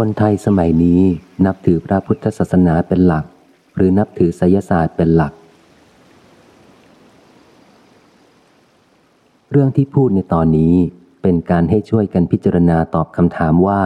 คนไทยสมัยนี้นับถือพระพุทธศาสนาเป็นหลัก หรือนับถือไสยศาสตร์เป็นหลัก เรื่องที่พูดในตอนนี้เป็นการให้ช่วยกันพิจารณาตอบคำถามว่า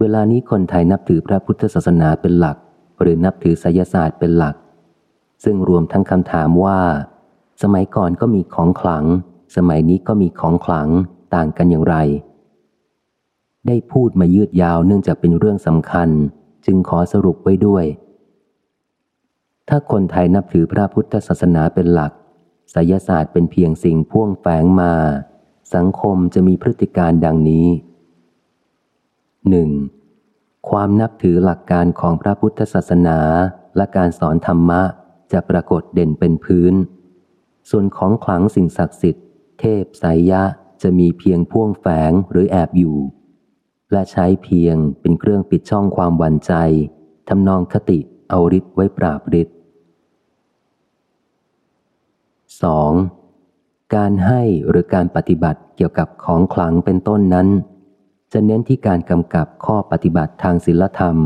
เวลานี้คนไทยนับถือพระพุทธศาสนาเป็นหลัก หรือนับถือไสยศาสตร์เป็นหลัก ซึ่งรวมทั้งคำถามว่า สมัยก่อนก็มีของขลัง สมัยนี้ก็มีของขลังต่างกันอย่างไร ได้พูดมายืดยาวเนื่องจากเป็นเรื่องสำคัญ จึงขอสรุปไว้ด้วย ถ้าคนไทยนับถือพระพุทธศาสนาเป็นหลักไสยศาสตร์เป็นเพียงสิ่งพ่วงแฝงมา สังคมจะมีพฤติการดังนี้ 1. ความนับถือหลักการของพระพุทธศาสนาและการสอนธรรมะจะปรากฏเด่นเป็นพื้น ส่วนของขลังสิ่งศักดิ์สิทธิ์ เทพไสยะจะมีเพียงพ่วงแฝงหรือแอบอยู่ และใช้เพียงเป็นเครื่องปิดช่องความหวั่นใจทำนองคติเอาฤทธิ์ไว้ปราบฤทธิ์ 2. การให้หรือการปฏิบัติเกี่ยวกับของขลังเป็นต้นนั้น จะเน้นที่การกำกับข้อปฏิบัติทางศีลธรรม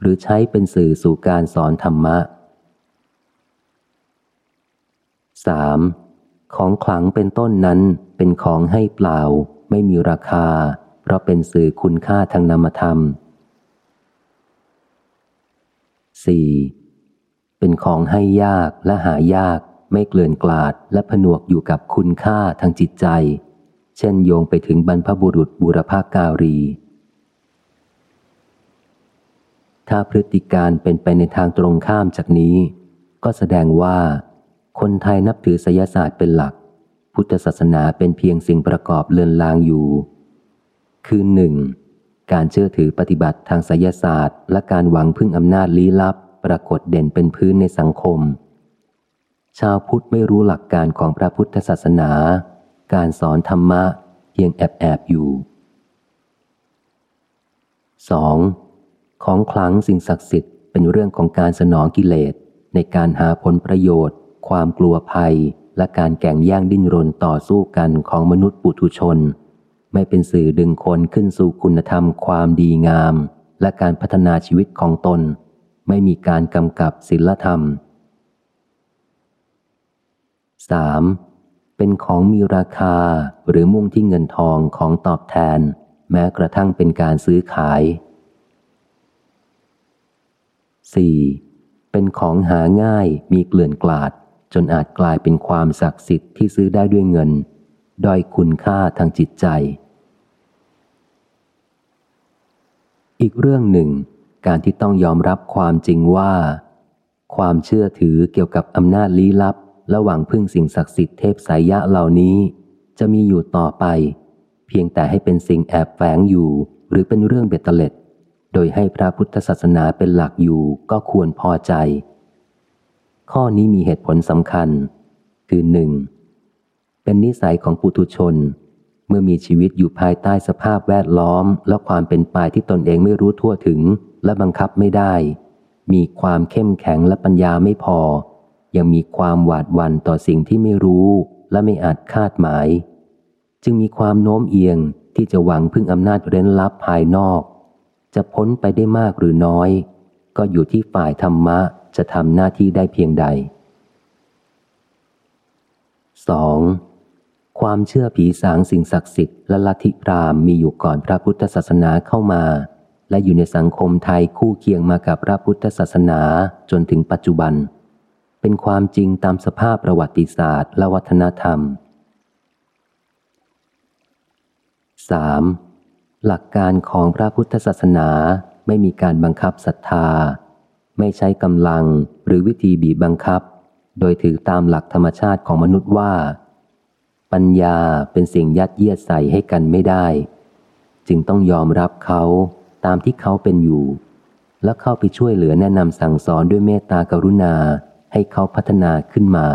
หรือใช้เป็นสื่อสู่การสอนธรรมะ 3. ของขลังเป็นต้นนั้นเป็นของให้เปล่า ไม่มีราคา ราะเป็นสื่อคุณค่าทางนามธรรม 4. เป็นของให้ยากและหายาก ไม่เกลื่อนกลาดและผนวกอยู่กับคุณค่าทางจิตใจ เช่นโยงไปถึงบรรพบุรุษบุรพาการี ถ้าพฤติการเป็นไปในทางตรงข้ามจากนี้ ก็แสดงว่า คนไทยนับถือศยศาสตร์เป็นหลัก พุทธศาสนาเป็นเพียงสิ่งประกอบเลือนลางอยู่ คือหนึ่งการเชื่อถือปฏิบัติทางไสยศาสตร์ และการหวังพึ่งอำนาจลี้ลับ ปรากฏเด่นเป็นพื้นในสังคม ชาวพุทธไม่รู้หลักการของพระพุทธศาสนา การสอนธรรมะเพียงแอบแอบอยู่ 2. ของคลังสิ่งศักดิ์สิทธิ์เป็นเรื่องของการสนองกิเลส ในการหาผลประโยชน์ ความกลัวภัย และการแก่งแย่งดิ้นรนต่อสู้กันของมนุษย์ปุถุชน ไม่เป็นสื่อดึงคนขึ้นสู่คุณธรรมความดีงาม และการพัฒนาชีวิตของตน ไม่มีการกำกับศีลธรรม 3. เป็นของมีราคาหรือมุ่งที่เงินทองของตอบแทน แม้กระทั่งเป็นการซื้อขาย 4. เป็นของหาง่ายมีเกลื่อนกลาด จนอาจกลายเป็นความศักดิ์สิทธิ์ที่ซื้อได้ด้วยเงิน ด้อยคุณค่าทางจิตใจ อีกเรื่องหนึ่ง การที่ต้องยอมรับความจริงว่า ความเชื่อถือเกี่ยวกับอำนาจลี้ลับระหว่างพึ่งสิ่งศักดิ์สิทธิ์เทพสายยะเหล่านี้ จะมีอยู่ต่อไป เพียงแต่ให้เป็นสิ่งแอบแฝงอยู่ หรือเป็นเรื่องเบ็ดเตล็ด โดยให้พระพุทธศาสนาเป็นหลักอยู่ก็ควรพอใจ ข้อนี้มีเหตุผลสำคัญ คือหนึ่ง เป็นนิสัยของปุถุชน เมื่อมีชีวิตอยู่ภายใต้สภาพแวดล้อม และความเป็นไปที่ตนเองไม่รู้ทั่วถึง และบังคับไม่ได้ มีความเข้มแข็งและปัญญาไม่พอ ยังมีความหวาดหวั่นต่อสิ่งที่ไม่รู้และไม่อาจคาดหมาย จึงมีความโน้มเอียงที่จะหวังพึ่งอำนาจเร้นลับภายนอก จะพ้นไปได้มากหรือน้อย ก็อยู่ที่ฝ่ายธรรมะจะทำหน้าที่ได้เพียงใด 2. ความเชื่อผีสางสิ่งศักดิ์สิทธิ์และลัทธิพราหมณ์มีอยู่ก่อนพระพุทธศาสนาเข้ามา และอยู่ในสังคมไทยคู่เคียงมากับพระพุทธศาสนาจนถึงปัจจุบัน เป็นความจริงตามสภาพประวัติศาสตร์และวัฒนธรรม 3. หลักการของพระพุทธศาสนาไม่มีการบังคับศรัทธา ไม่ใช้กำลังหรือวิธีบีบบังคับ โดยถือตามหลักธรรมชาติของมนุษย์ว่า ปัญญาเป็นสิ่งยัดเยียดใส่ให้กันไม่ได้ จึงต้องยอมรับเขาตามที่เขาเป็นอยู่ และเข้าไปช่วยเหลือแนะนำสั่งสอนด้วยเมตตากรุณาให้เขาพัฒนาขึ้นมา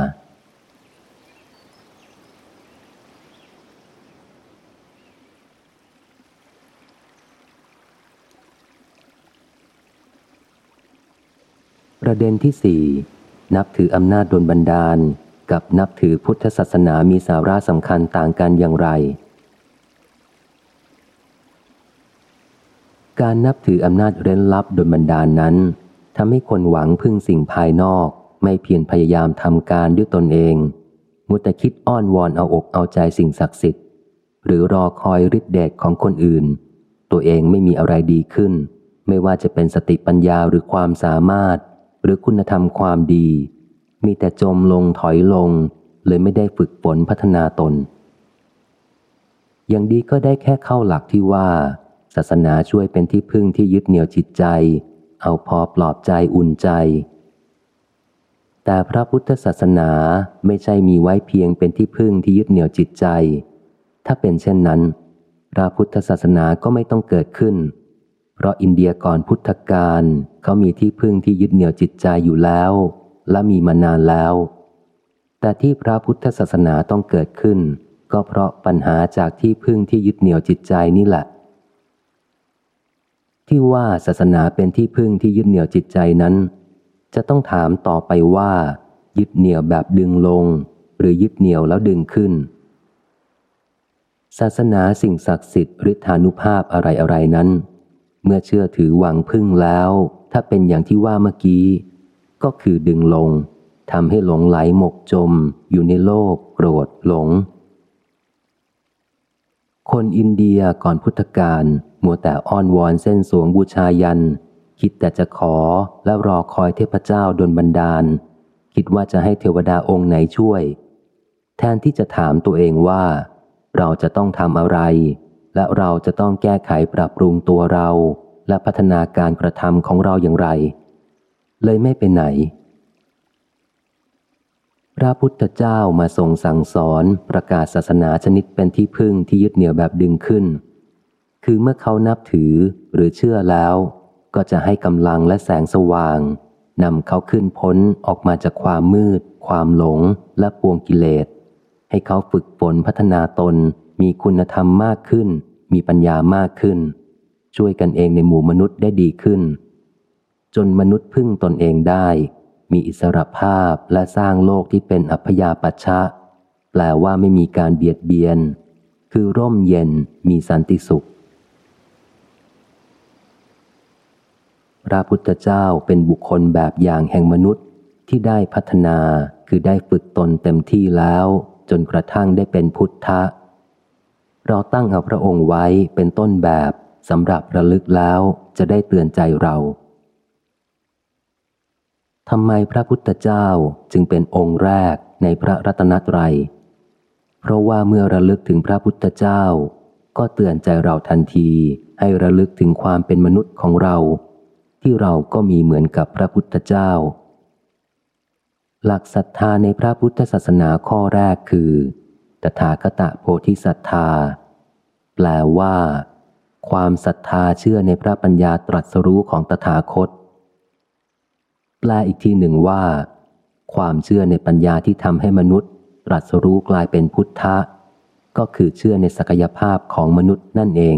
ประเด็นที่สี่นับถืออำนาจโดนบันดาล กับนับถือพุทธศาสนามีสาระสำคัญต่างกันอย่างไร การนับถืออำนาจเร้นลับโดยบันดาลนั้นทำให้คนหวังพึ่งสิ่งภายนอก ไม่เพียรพยายามทำการด้วยตนเอง มุตคิดอ้อนวอนเอาอกเอาใจสิ่งศักดิ์สิทธิ์ หรือรอคอยฤทธิเดชของคนอื่น ตัวเองไม่มีอะไรดีขึ้น ไม่ว่าจะเป็นสติปัญญาหรือความสามารถ หรือคุณธรรมความดี มีแต่จมลงถอยลง เลยไม่ได้ฝึกฝนพัฒนาตน อย่างดีก็ได้แค่เข้าหลักที่ว่า ศาสนาช่วยเป็นที่พึ่งที่ยึดเหนี่ยวจิตใจ เอาพอปลอบใจอุ่นใจ แต่พระพุทธศาสนาไม่ใช่มีไว้เพียงเป็นที่พึ่งที่ยึดเหนี่ยวจิตใจ ถ้าเป็นเช่นนั้น พระพุทธศาสนาก็ไม่ต้องเกิดขึ้น เพราะอินเดียก่อนพุทธกาลเขามีที่พึ่งที่ยึดเหนี่ยวจิตใจอยู่แล้ว และมีมานานแล้ว แต่ที่พระพุทธศาสนาต้องเกิดขึ้น ก็เพราะปัญหาจากที่พึ่งที่ยึดเหนี่ยวจิตใจนี่แหละ ที่ว่าศาสนาเป็นที่พึ่งที่ยึดเหนี่ยวจิตใจนั้น จะต้องถามต่อไปว่า ยึดเหนี่ยวแบบดึงลง หรือยึดเหนี่ยวแล้วดึงขึ้น ศาสนาสิ่งศักดิ์สิทธิ์ฤทธานุภาพอะไรอะไรนั้น เมื่อเชื่อถือหวังพึ่งแล้ว ถ้าเป็นอย่างที่ว่าเมื่อกี้ ก็คือดึงลงทำให้หลงไหลหมกจม อยู่ในโลกโกรธหลง คนอินเดียก่อนพุทธกาลมัวแต่อ้อนวอนเส้นสวงบูชายัน คิดแต่จะขอและรอคอยเทพเจ้าดนบันดาล คิดว่าจะให้เทวดาองค์ไหนช่วย แทนที่จะถามตัวเองว่า เราจะต้องทำอะไร และเราจะต้องแก้ไขปรับปรุงตัวเรา และพัฒนาการกระทำของเราอย่างไร เลยไม่ไปไหน พระพุทธเจ้ามาทรงสั่งสอนประกาศศาสนาชนิดเป็นที่พึ่งที่ยึดเหนี่ยวแบบดึงขึ้น คือเมื่อเขานับถือหรือเชื่อแล้ว ก็จะให้กำลังและแสงสว่างนำเขาขึ้นพ้นออกมาจากความมืด ความหลงและปวงกิเลส ให้เขาฝึกฝนพัฒนาตน มีคุณธรรมมากขึ้น มีปัญญามากขึ้น ช่วยกันเองในหมู่มนุษย์ได้ดีขึ้น จนมนุษย์พึ่งตนเองได้ มีอิสรภาพและสร้างโลกที่เป็นอัพยาปัชชะ แปลว่าไม่มีการเบียดเบียน คือร่มเย็นมีสันติสุข พระพุทธเจ้าเป็นบุคคลแบบอย่างแห่งมนุษย์ที่ได้พัฒนาคือได้ฝึกตนเต็มที่แล้ว จนกระทั่งได้เป็นพุทธะ เราตั้งเอาพระองค์ไว้เป็นต้นแบบสำหรับระลึกแล้วจะได้เตือนใจเรา ทำไมพระพุทธเจ้าจึงเป็นองค์แรกในพระรัตนตรัย เพราะว่าเมื่อระลึกถึงพระพุทธเจ้า ก็เตือนใจเราทันทีให้ระลึกถึงความเป็นมนุษย์ของเรา ที่เราก็มีเหมือนกับพระพุทธเจ้า หลักศรัทธาในพระพุทธศาสนาข้อแรกคือตถาคตโพธิศรัทธา แปลว่า ความศรัทธาเชื่อในพระปัญญาตรัสรู้ของตถาคต แปลอีกทีหนึ่งว่า ความเชื่อในปัญญาที่ทำให้มนุษย์ตรัสรู้กลายเป็นพุทธะ ก็คือเชื่อในศักยภาพของมนุษย์นั่นเอง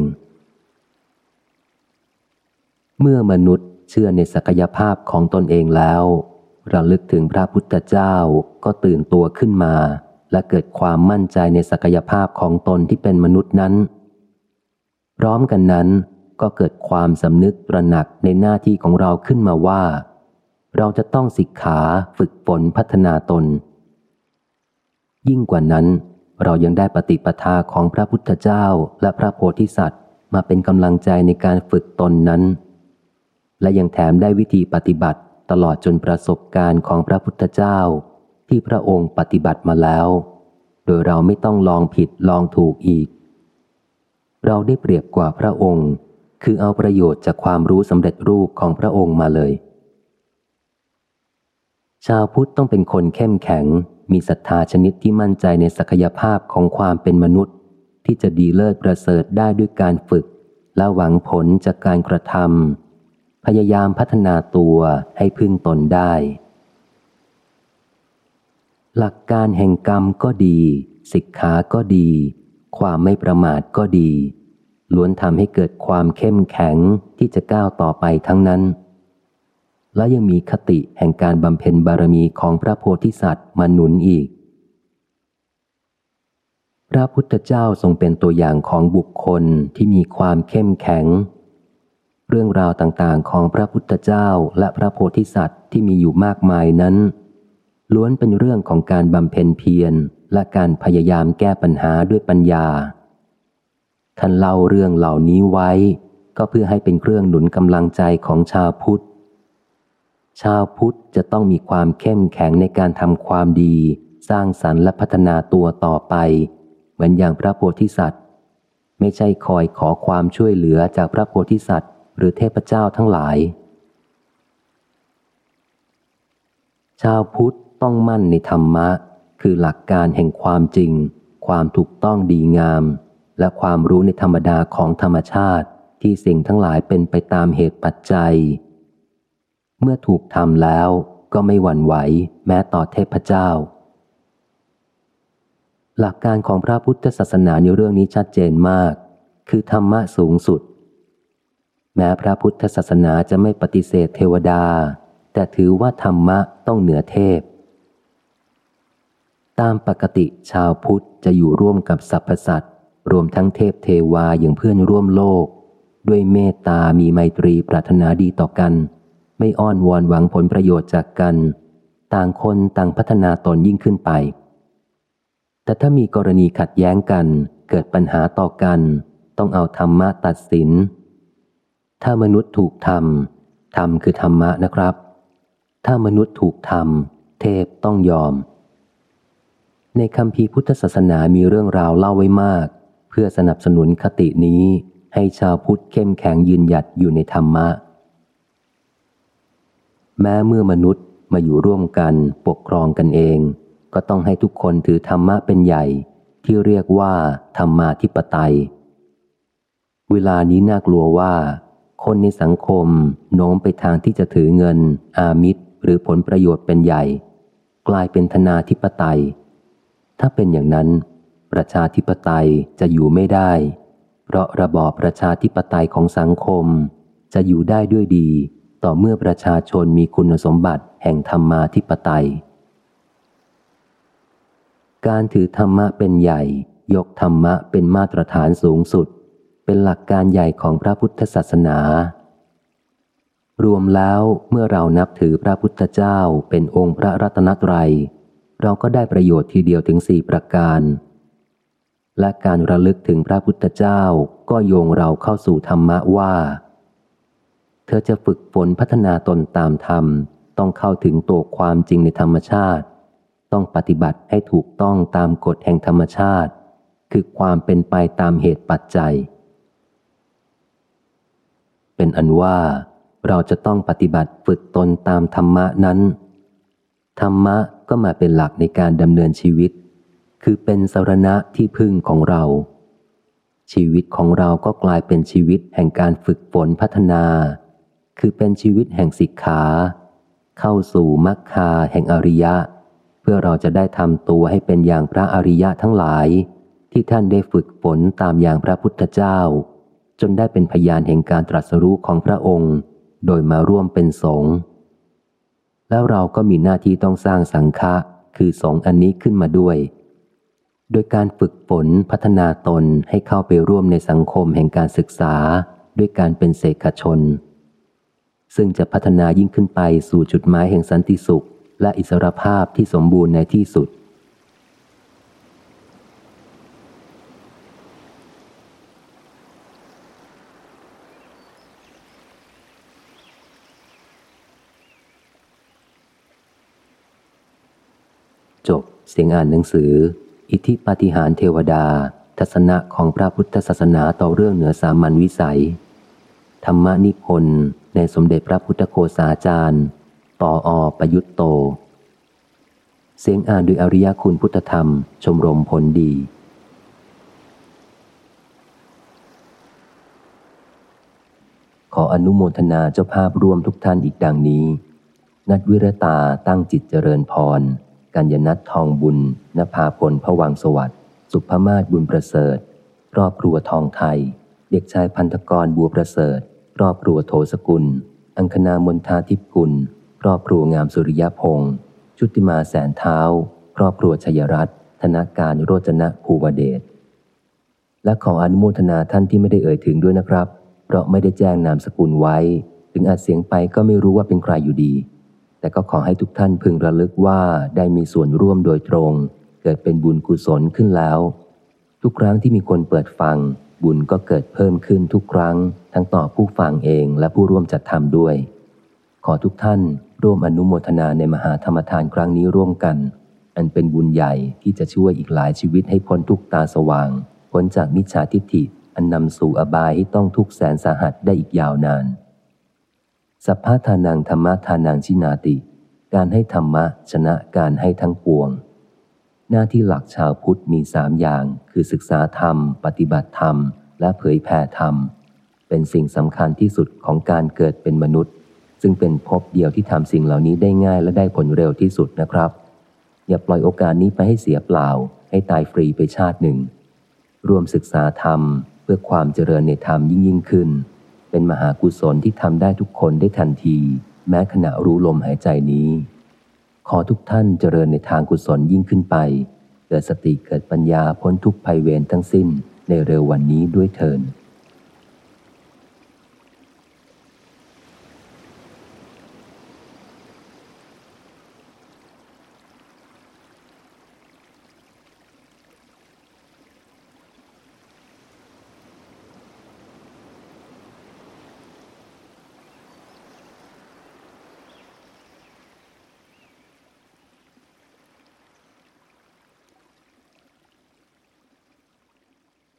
เมื่อมนุษย์เชื่อในศักยภาพของตนเองแล้วระลึกถึงพระพุทธเจ้าก็ตื่นตัวขึ้นมา และเกิดความมั่นใจในศักยภาพของตนที่เป็นมนุษย์นั้น พร้อมกันนั้นก็เกิดความสำนึกตระหนักในหน้าที่ของเราขึ้นมาว่า เราจะต้องศิกขาฝึกฝนพัฒนาตน ยิ่งกว่านั้น เรายังได้ปฏิปทาของพระพุทธเจ้าและพระโพธิสัตว์ มาเป็นกำลังใจในการฝึกตนนั้น และยังแถมได้วิธีปฏิบัติตลอดจนประสบการณ์ของพระพุทธเจ้า ที่พระองค์ปฏิบัติมาแล้ว โดยเราไม่ต้องลองผิดลองถูกอีก เราได้เปรียบกว่าพระองค์ คือเอาประโยชน์จากความรู้สำเร็จรูปของพระองค์มาเลย ชาวพุทธต้องเป็นคนเข้มแข็ง มีศรัทธาชนิดที่มั่นใจในศักยภาพของความเป็นมนุษย์ ที่จะดีเลิศประเสริฐได้ด้วยการฝึก และหวังผลจากการกระทำพยายามพัฒนาตัวให้พึ่งตนได้ หลักการแห่งกรรมก็ดีสิกขาก็ดี ความไม่ประมาทก็ดีล้วนทำให้เกิดความเข้มแข็งที่จะก้าวต่อไปทั้งนั้น และยังมีคติแห่งการบำเพ็ญบารมีของพระโพธิสัตว์มาหนุนอีก พระพุทธเจ้าทรงเป็นตัวอย่างของบุคคลที่มีความเข้มแข็ง เรื่องราวต่างๆของพระพุทธเจ้าและพระโพธิสัตว์ที่มีอยู่มากมายนั้น ล้วนเป็นเรื่องของการบำเพ็ญเพียรและการพยายามแก้ปัญหาด้วยปัญญา ท่านเล่าเรื่องเหล่านี้ไว้ ก็เพื่อให้เป็นเครื่องหนุนกำลังใจของชาวพุทธ ชาวพุทธจะต้องมีความเข้มแข็งในการทำความดี สร้างสรรค์และพัฒนาตัวต่อไป เหมือนอย่างพระโพธิสัตว์ ไม่ใช่คอยขอความช่วยเหลือจากพระโพธิสัตว์ หรือเทพเจ้าทั้งหลาย ชาวพุทธต้องมั่นในธรรมะ คือหลักการแห่งความจริง ความถูกต้องดีงาม และความรู้ในธรรมดาของธรรมชาติที่สิ่งทั้งหลายเป็นไปตามเหตุปัจจัย เมื่อถูกทำแล้วก็ไม่หวั่นไหวแม้ต่อเทพเจ้า หลักการของพระพุทธศาสนาในเรื่องนี้ชัดเจนมาก คือธรรมะสูงสุด แม้พระพุทธศาสนาจะไม่ปฏิเสธเทวดา แต่ถือว่าธรรมะต้องเหนือเทพ ตามปกติชาวพุทธจะอยู่ร่วมกับสรรพสัตว์รวมทั้งเทพเทวาอย่างเพื่อนร่วมโลก ด้วยเมตตามีไมตรีปรารถนาดีต่อกัน ไม่อ้อนวอนหวังผลประโยชน์จากกัน ต่างคนต่างพัฒนาตนยิ่งขึ้นไป แต่ถ้ามีกรณีขัดแย้งกัน เกิดปัญหาต่อกัน ต้องเอาธรรมะตัดสิน ถ้ามนุษย์ถูกทำทำคือธรรมะนะครับ ถ้ามนุษย์ถูกทำเทพต้องยอม ในคำพีพุทธศาสนามีเรื่องราวเล่าไว้มาก เพื่อสนับสนุนคตินี้ให้ชาวพุทธเข้มแข็งยืนหยัดอยู่ในธรรมะ แม้เมื่อมนุษย์มาอยู่ร่วมกันปกครองกันเอง ก็ต้องให้ทุกคนถือธรรมะเป็นใหญ่ ที่เรียกว่าธรรมาธิปไตย เวลานี้น่ากลัวว่า คนในสังคมโน้มไปทางที่จะถือเงิน อามิตร หรือผลประโยชน์เป็นใหญ่ กลายเป็นธนาธิปไตย ถ้าเป็นอย่างนั้น ประชาธิปไตยจะอยู่ไม่ได้ เพราะระบอบประชาธิปไตยของสังคม จะอยู่ได้ด้วยดี ต่อเมื่อประชาชนมีคุณสมบัติแห่งธรรมาธิปไตย การถือธรรมะเป็นใหญ่ ยกธรรมะเป็นมาตรฐานสูงสุด เป็นหลักการใหญ่ของพระพุทธศาสนา รวมแล้วเมื่อเรานับถือพระพุทธเจ้าเป็นองค์พระรัตนตรัย เราก็ได้ประโยชน์ทีเดียวถึงสี่ประการ และการระลึกถึงพระพุทธเจ้าก็โยงเราเข้าสู่ธรรมะว่า เธอจะฝึกฝนพัฒนาตนตามธรรม ต้องเข้าถึงตัวความจริงในธรรมชาติ ต้องปฏิบัติให้ถูกต้องตามกฎแห่งธรรมชาติ คือความเป็นไปตามเหตุปัจจัย เป็นอันว่าเราจะต้องปฏิบัติฝึกตนตามธรรมะนั้น ธรรมะก็มาเป็นหลักในการดำเนินชีวิต คือเป็นสารณะที่พึ่งของเรา ชีวิตของเราก็กลายเป็นชีวิตแห่งการฝึกฝนพัฒนา คือเป็นชีวิตแห่งสิกขา เข้าสู่มรรคาแห่งอริยะ เพื่อเราจะได้ทำตัวให้เป็นอย่างพระอริยะทั้งหลาย ที่ท่านได้ฝึกฝนตามอย่างพระพุทธเจ้า จนได้เป็นพยานแห่งการตรัสรู้ของพระองค์ โดยมาร่วมเป็นสงฆ์แล้วเราก็มีหน้าที่ต้องสร้างสังฆะคือสงฆ์อันนี้ขึ้นมาด้วย โดยการฝึกฝนพัฒนาตนให้เข้าไปร่วมในสังคมแห่งการศึกษาด้วยการเป็นเสกชน ซึ่งจะพัฒนายิ่งขึ้นไปสู่จุดหมายแห่งสันติสุข และอิสรภาพที่สมบูรณ์ในที่สุด จบเสียงอ่านหนังสือ อิทธิปฏิหารเทวดา ทัศนะของพระพุทธศาสนาต่อเรื่องเหนือสามัญวิสัย ธรรมนิพนธ์ ในสมเด็จพระพุทธโคสาจารย์ ปออประยุตโต เสียงอ่านโดยอริยคุณพุทธธรรม ชมรมผลดี ขออนุโมทนาเจ้าภาพร่วมทุกท่านอีกดังนี้ นัดวิรตาตั้งจิตเจริญพร กัญญนัททองบุญนภาพลพวังสวัสดิ์สุภมาศบุญประเสริฐ ครอบครัวทองไทย เด็กชายพันธกรบัวประเสริฐ ครอบครัวโทสกุล อังคณามนทาทิพกุล ครอบครัวงามสุริยพงศ์ชุติมาแสนเท้า ครอบครัวชยรัตน์ธนาการโรจนะภูวเดช และขออนุโมทนาท่านที่ไม่ได้เอ่ยถึงด้วยนะครับ เพราะไม่ได้แจ้งนามสกุลไว้ ถึงอาจเสียงไปก็ไม่รู้ว่าเป็นใครอยู่ดี แต่ก็ขอให้ทุกท่านพึงระลึกว่าได้มีส่วนร่วมโดยตรง เกิดเป็นบุญกุศลขึ้นแล้ว ทุกครั้งที่มีคนเปิดฟัง บุญก็เกิดเพิ่มขึ้นทุกครั้ง ทั้งต่อผู้ฟังเองและผู้ร่วมจัดทำด้วย ขอทุกท่านร่วมอนุโมทนาในมหาธรรมทานครั้งนี้ร่วมกัน อันเป็นบุญใหญ่ที่จะช่วยอีกหลายชีวิตให้พ้นทุกตาสว่าง พ้นจากมิจฉาทิฏฐิอันนำสู่อบายให้ต้องทุกแสนสาหัสได้อีกยาวนาน สัพพะทานังธรรมะทานังชินาติ การให้ธรรมะชนะการให้ทั้งปวง หน้าที่หลักชาวพุทธมีสามอย่าง คือศึกษาธรรม ปฏิบัติธรรม และเผยแผ่ธรรม เป็นสิ่งสำคัญที่สุดของการเกิดเป็นมนุษย์ ซึ่งเป็นภพเดียวที่ทำสิ่งเหล่านี้ได้ง่ายและได้ผลเร็วที่สุดนะครับ อย่าปล่อยโอกาสนี้ไปให้เสียเปล่า ให้ตายฟรีไปชาติหนึ่ง รวมศึกษาธรรม เพื่อความเจริญในธรรมยิ่งยิ่งขึ้น เป็นมหากุศลที่ทำได้ทุกคนได้ทันที แม้ขณะรู้ลมหายใจนี้ ขอทุกท่านเจริญในทางกุศลยิ่งขึ้นไป เกิดสติเกิดปัญญาพ้นทุกภัยเวรทั้งสิ้นในเร็ววันนี้ด้วยเถิด